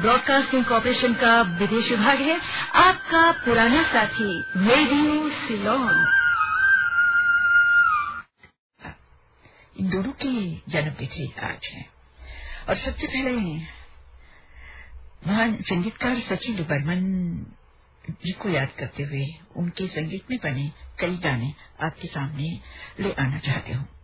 Broadcasting corporation का विदेश विभाग है। आपका पुराना साथी रेडियो सिलोन। इन दोनों की जन्मतिथि आज है। और सबसे पहले महान संगीतकार सचिन बर्मन जी को याद करते हुए उनके संगीत में बने कई गाने आपके सामने ले आना चाहते हूँ।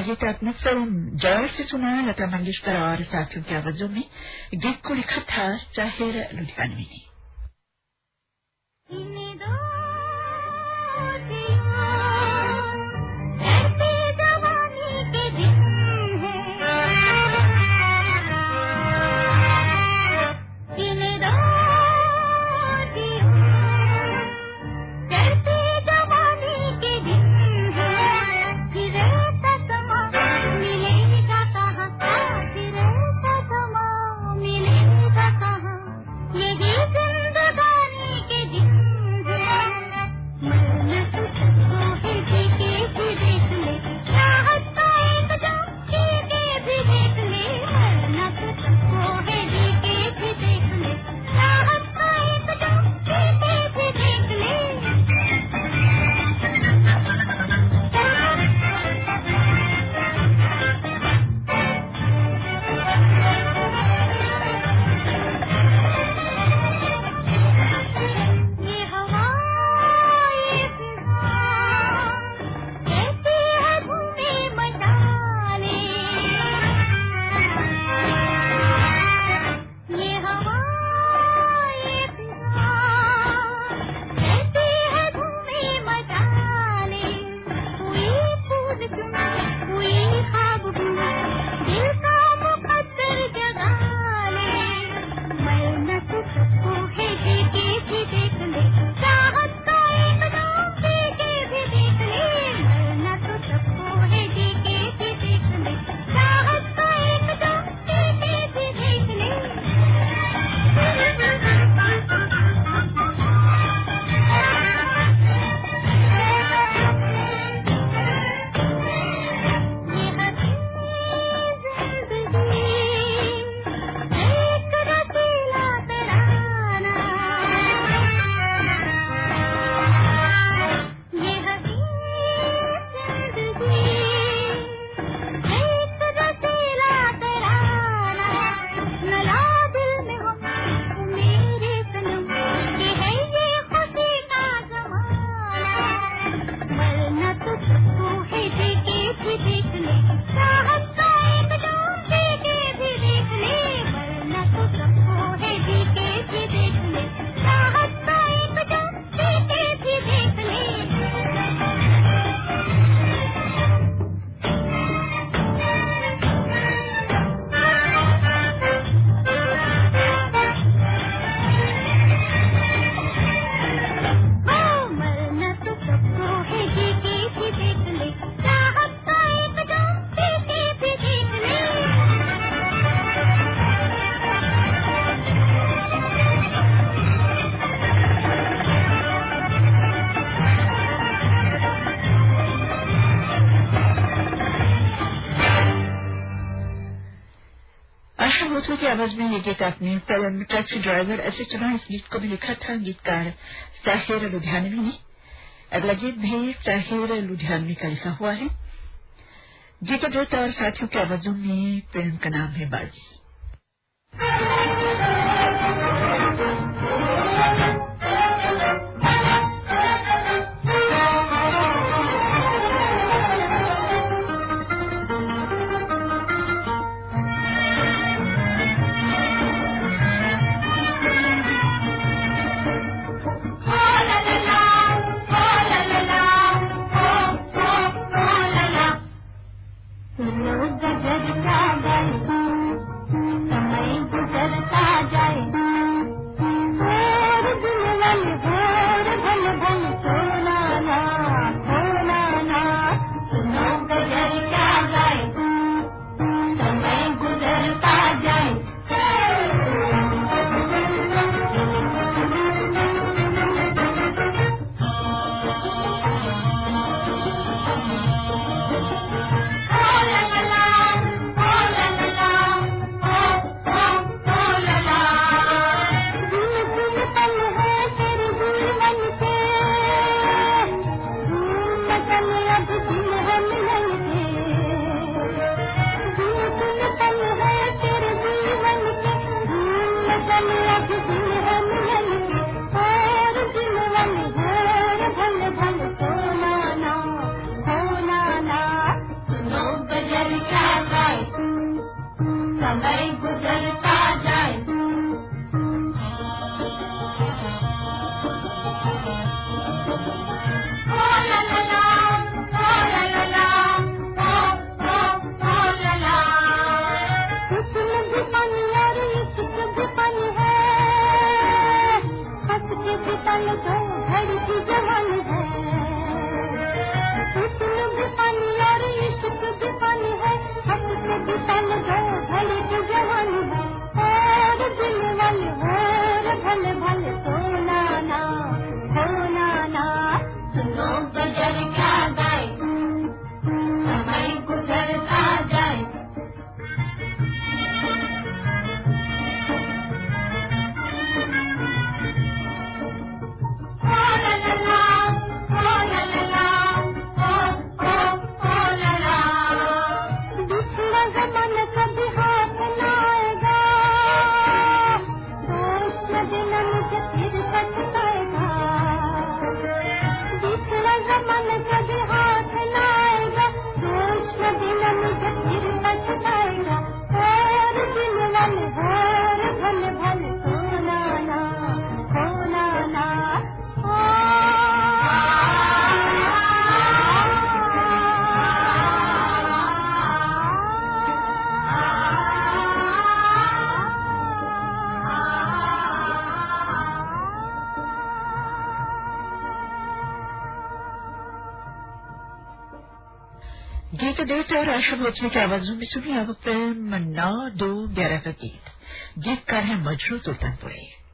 गीत फ़िल्म जॉय से सुना लता मंगेशकर और साथियों की आवाजों में गीत को लिखा था चाहे लुधियानवी ने फ़िल्म टैक्सी ड्राइवर ऐसे चुना इस गीत को भी लिखा था गीतकार साहिर लुधियानवी ने। अगला गीत भी साहिर लुधियानवी का लिखा हुआ है। गीत दत्त और साथियों के आवाजों में फ़िल्म का नाम है बाजी। आशा भोजमी की आवाजों में सुनी अब फ़िल्म नौ दो ग्यारह का गीत। गीतकार है मजरू सुल्तानपुरे।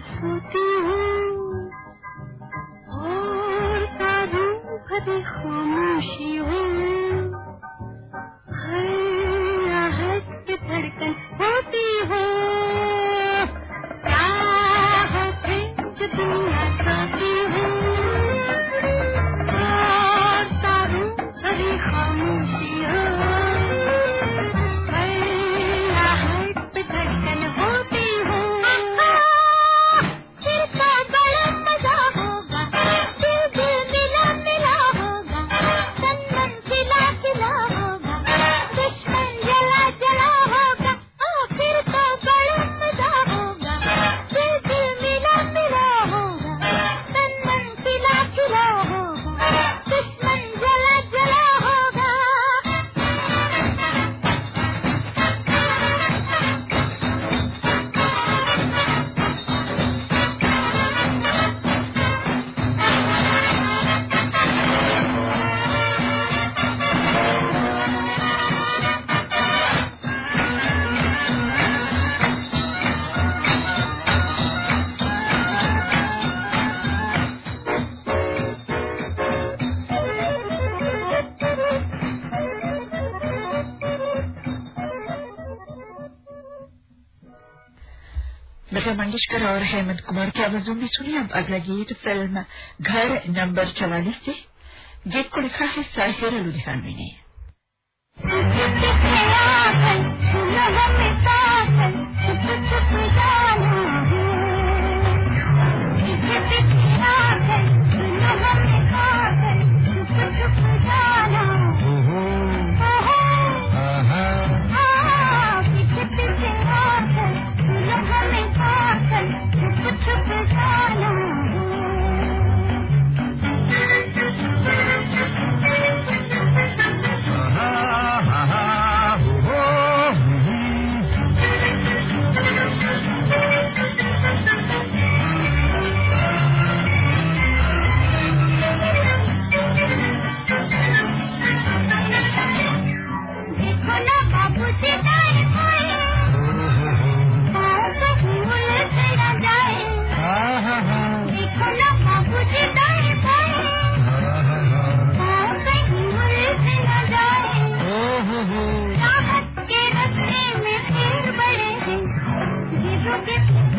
सोती हूँ। और खामोशी मंगेशकर और हेमंत कुमार की आवाजों में सुनिए अब अगला गीत, फ़िल्म घर नंबर चवालीस से, गीत को लिखा है साहिर लुधियानवी ने।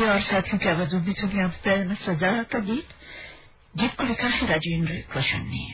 लीजिए और साथियों की आवाजों में सुनिए आप फ़िल्म सजा का गीत गीत को लिखा है राजेंद्र कृष्ण ने।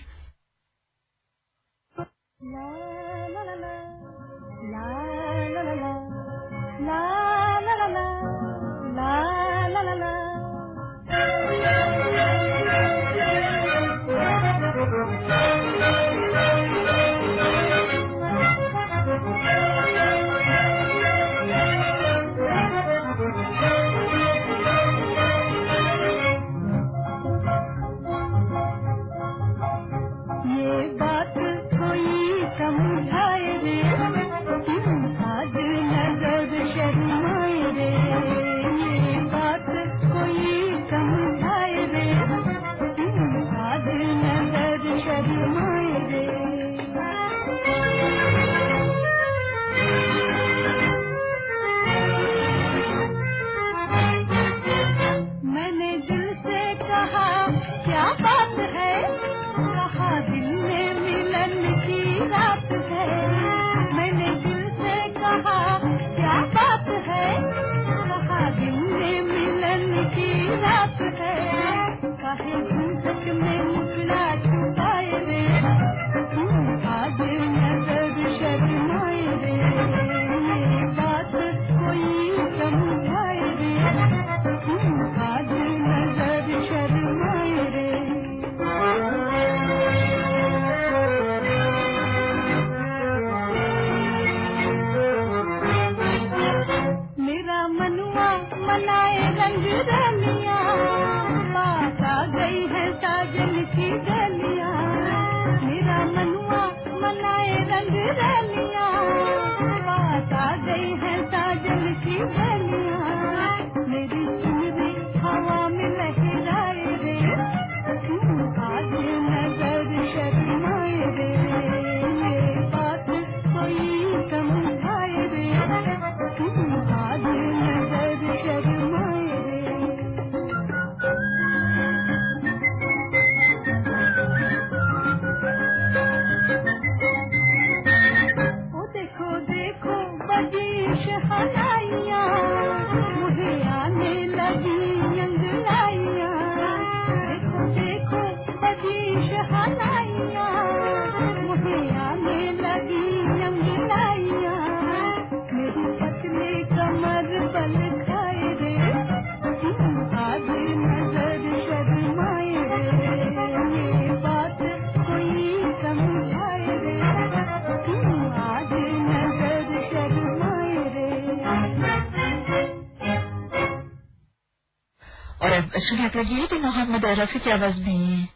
लगी थी मोहम्मद रफी की आवाज़ में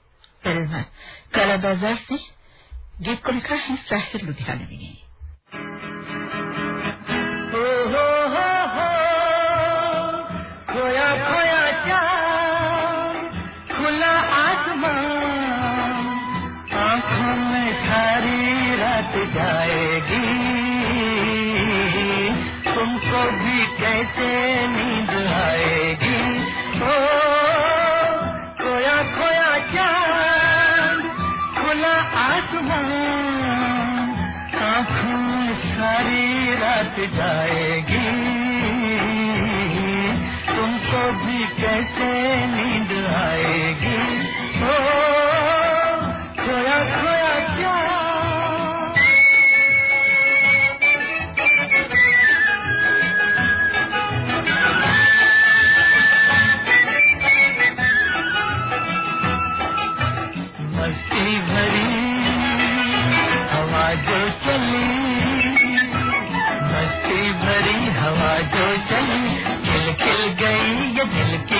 फ़िल्म काला बाज़ार से गीत को लिखा है, साहिर लुधियानवी ने। खोया खोया चाँद, खुला आँखों में सारी रात जाएगी। तुमको भी कैसे जो चली खिल खिल गई ये दिल की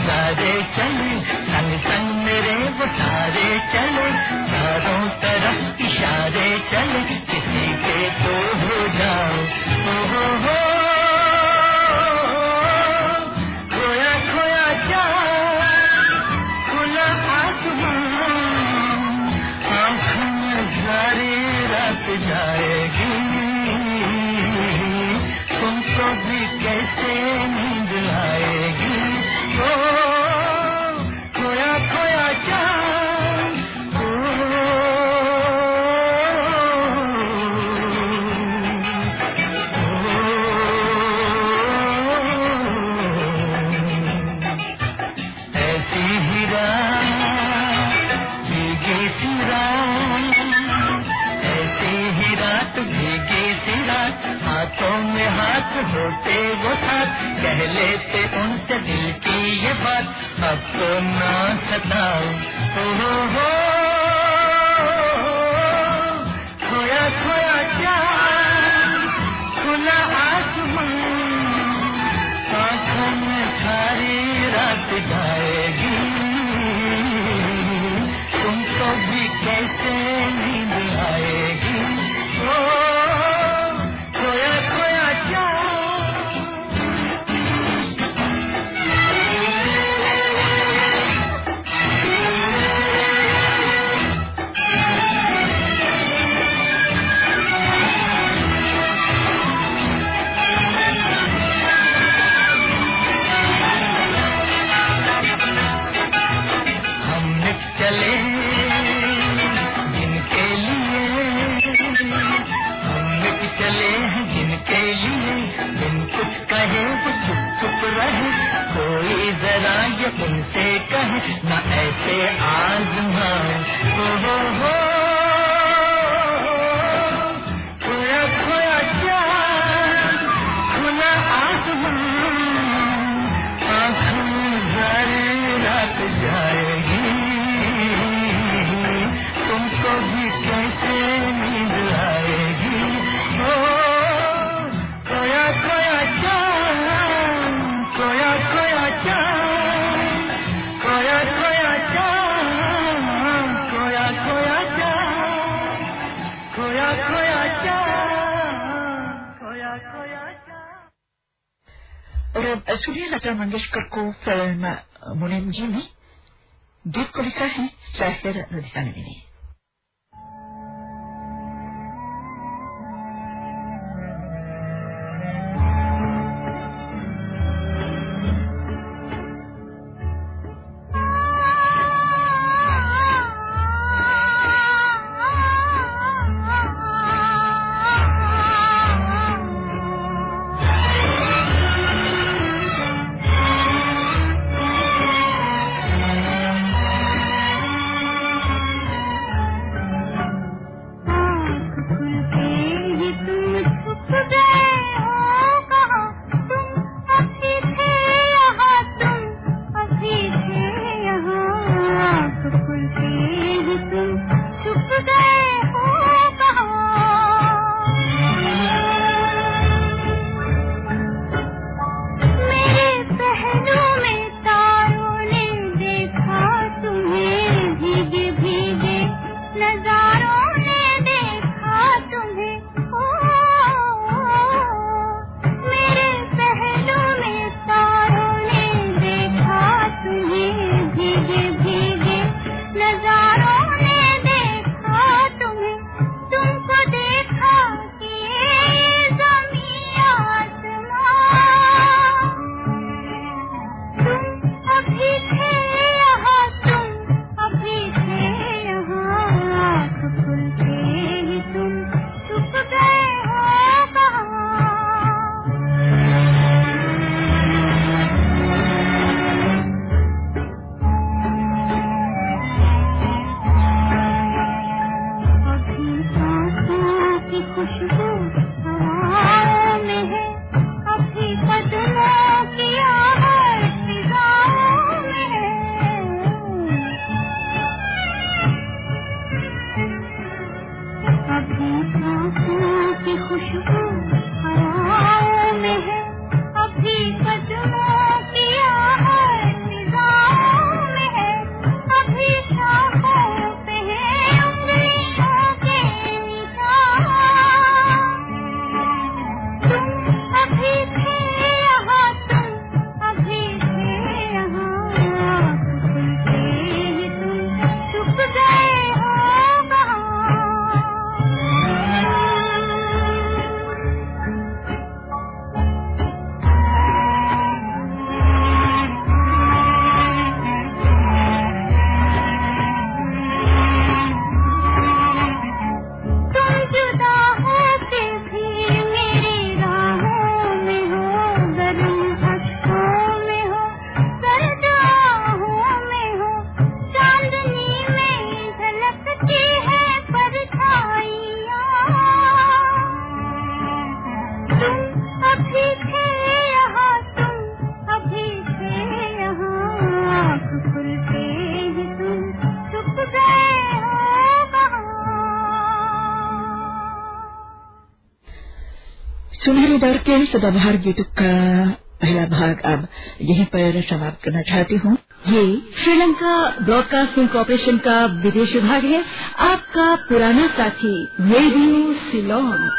बाजारे चले संग संग मेरे बुखारे चले चारों तरफ़ इशारे चले। हाथों में हाथ होते वो साथ कह लेते उनसे दिल की ये बात। अब तो ना सताओ हो, हो, हो। है न ऐसे आज लता मंगेशकर को फ़िल्म मुनिम जी में गीत को लिखा है शाहिर लुधियानवी ने खुशबू सदाबहार गीतों का पहला भाग अब यहीं पर समाप्त करना चाहती हूँ। ये श्रीलंका ब्रॉडकास्टिंग कॉरपोरेशन का विदेश विभाग है। आपका पुराना साथी रेडियो सिलोन